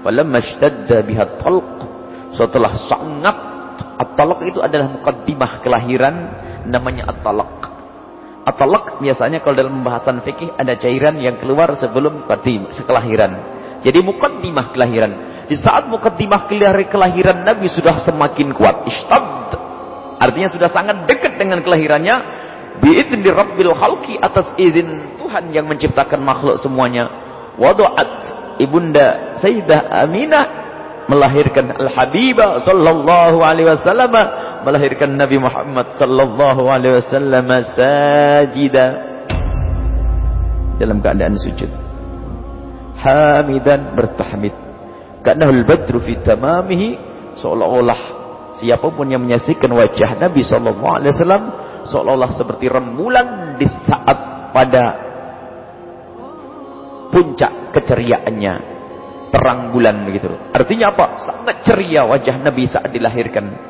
Walamma ishtadda biha talq. Setelah sangat at-talaq itu adalah mukaddimah kelahiran namanya at-talaq. At-talaq biasanya kalau dalam pembahasan fikih ada cairan yang keluar sebelum kelahiran. Jadi mukaddimah kelahiran. Di saat mukaddimah kelahiran Nabi sudah semakin kuat. Ishtad. Artinya sudah sangat dekat dengan kelahirannya. Bi'idni Rabbil Khalqi atas izin Tuhan yang menciptakan makhluk semuanya. Wadu'at ibunda Sayyidah Aminah melahirkan Al-Habibah sallallahu alaihi wasallam melahirkan Nabi Muhammad sallallahu alaihi wasallam sajida dalam keadaan sujud. Hamidan bertahmid. Al badru fi tamamihi seolah-olah siapa pun yang menyaksikan wajah Nabi sallallahu alaihi wasallam seolah-olah seperti rembulan di saat pada puncak keceriaannya. Terang bulan begitu artinya apa? Sangat ceria wajah Nabi saat dilahirkan